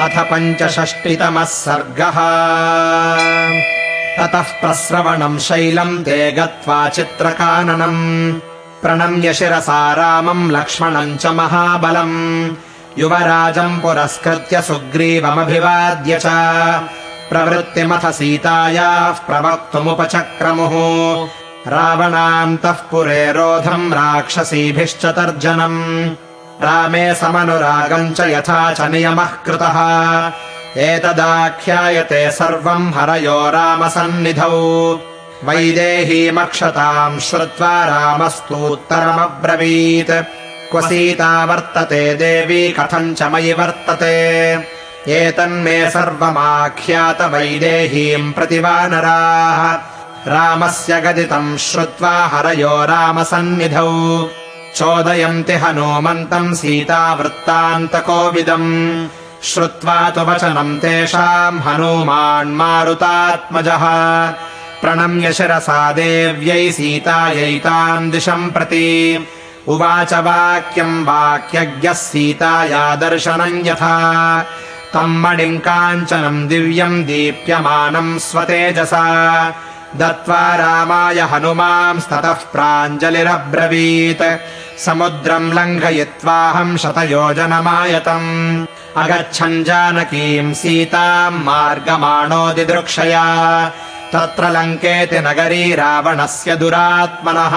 अथ पञ्चषष्टितमः सर्गः। ततः प्रस्रवणम् शैलम् ते गत्वा चित्रकाननम्। प्रणम्य शिरसा रामम् लक्ष्मणम् च महाबलम्। युवराजम् पुरस्कृत्य सुग्रीवमभिवाद्य च। प्रवृत्तिमथ सीतायाः प्रवक्तुमुपचक्रमुः। रावणान्तः पुरे रोधम् राक्षसीभिश्च तर्जनम् रामे समनुरागम् च यथा च नियमः कृतः। एतदाख्यायते सर्वम् हरयो रामसन्निधौ। वैदेहीमक्षताम् श्रुत्वा रामस्तूत्तरमब्रवीत्। क्व सीता वर्तते देवी कथम् च मयि वर्तते। एतन्मे सर्वमाख्यात वैदेहीम् प्रतिवानराः। रामस्य गदितम् श्रुत्वा हरयो रामसन्निधौ चोदयन्ति हनूमन्तम् सीतावृत्तान्तकोविदम्। श्रुत्वा तु वचनम् तेषाम् हनूमान्मारुतात्मजः प्रणम्य शिरसा देव्यै सीतायैताम् दिशम् प्रति। उवाच वाक्यम् वाक्यज्ञः सीताया दर्शनम् यथा। तम् मणिम् काञ्चनम् दिव्यम् दीप्यमानम् स्वतेजसा दत्त्वा रामाय हनुमांस्ततः प्राञ्जलिरब्रवीत्। समुद्रम् लङ्घयित्वाहम् शतयोजनमायतम्। अगच्छन् जानकीम् सीताम् मार्गमाणो दिदृक्षया। तत्र लङ्केति नगरी रावणस्य दुरात्मनः।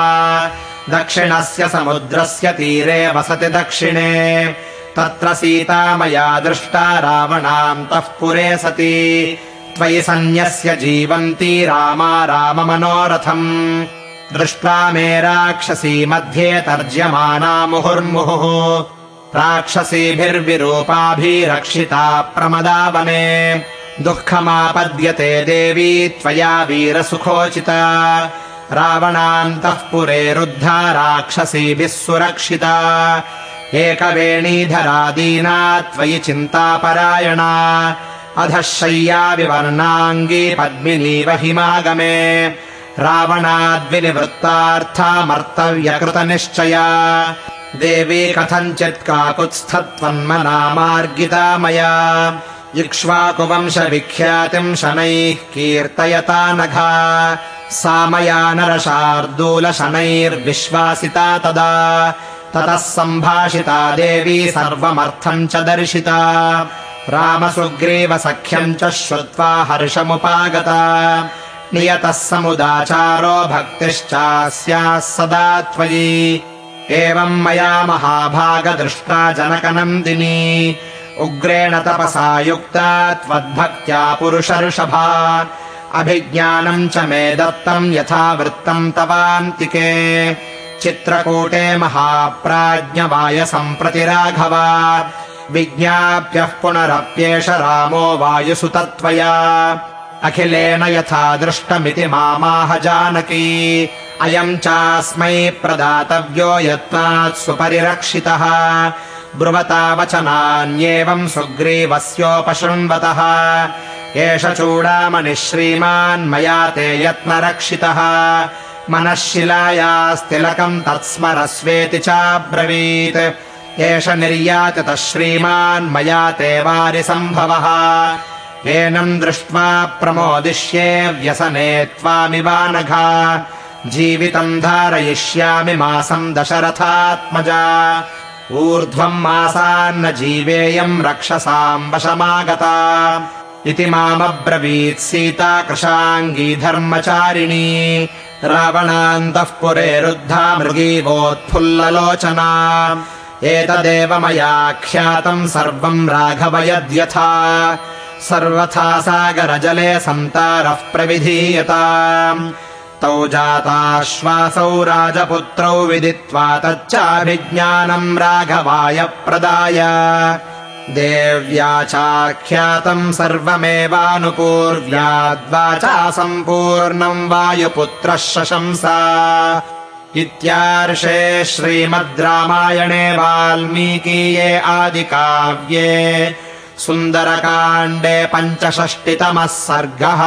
दक्षिणस्य समुद्रस्य तीरे वसति दक्षिणे। तत्र सीता मया दृष्टा रावणान्तः पुरे सति त्वयि सन्न्यस्य जीवन्ती रामा राममनोरथम्। दृष्ट्वा मे राक्षसी मध्ये तर्ज्यमाना मुहुर्मुहुः। राक्षसीभिर्विरूपाभिरक्षिता प्रमदावने। दुःखमापद्यते देवी त्वया वीरसुखोचिता। रावणान्तः पुरे रुद्धा राक्षसीभिः सुरक्षिता। एकवेणीधरा दीना त्वयि चिन्तापरायणा अधः शय्या विवर्णाङ्गी पद्मिनीव हिमागमे। रावणाद्विनिवृत्तार्थामर्तव्यकृतनिश्चया। देवी कथञ्चित् काकुत्स्थत्वन्मना मार्गिता मया इक्ष्वाकुवंशविख्यातिम् शनैः कीर्तयता नघा। सा मया नरशार्दूलशनैर्विश्वासिता तदा। ततः सम्भाषिता देवी सर्वमर्थम् च दर्शिता रामसुग्रीवसख्यम् च श्रुत्वा हर्षमुपागता। नियतः समुदाचारो भक्तिश्चास्याः सदा त्वयि। एवम् मया महाभागदृष्टा जनकनन्दिनी उग्रेण तपसा युक्ता त्वद्भक्त्या पुरुषर्षभा। अभिज्ञानम् च मे दत्तम् यथा वृत्तम् तवान्तिके। चित्रकूटे महाप्राज्ञवायसम्प्रति राघव विज्ञाप्यः पुनरप्येष रामो वायुसुतत्वया अखिलेन यथा दृष्टमिति मामाह जानकी। अयम् चास्मै प्रदातव्यो यत्नात् सुपरिरक्षितः। ब्रुवता वचनान्येवम् सुग्रीवस्योपशृण्वतः। एष चूडामणिः श्रीमान् मया ते यत्नरक्षितः। मनःशिलायास्तिलकम् तत्स्मरस्वेति चाब्रवीत् एष निर्यातितः श्रीमान् मया ते वारिसम्भवः। एनम् दृष्ट्वा प्रमोदिष्ये व्यसने त्वामिवानघा। जीवितम् धारयिष्यामि मासम् दशरथात्मजा। ऊर्ध्वम् मासान्न जीवेयम् रक्षसाम् वशमागता। इति मामब्रवीत् सीता कृशाङ्गी धर्मचारिणी रावणान्तः पुरे रुद्धा मृगीवोत्फुल्ललोचना एतदेव मया ख्यातम् सर्वम् राघव यद्यथा सर्वथा सागरजले सन्तारः प्रविधीयता। तौ जाताश्वासौ राजपुत्रौ विदित्वा तच्चाभिज्ञानम् राघवाय प्रदाय। देव्या चाख्यातम् सर्वमेवानुपूर्व्याद्वाचा सम्पूर्णम् वायुपुत्रः शशंसा इत्यार्षे श्रीमद् रामायणे वाल्मीकीये आदिकाव्ये सुन्दरकाण्डे पञ्चषष्टितमः सर्गः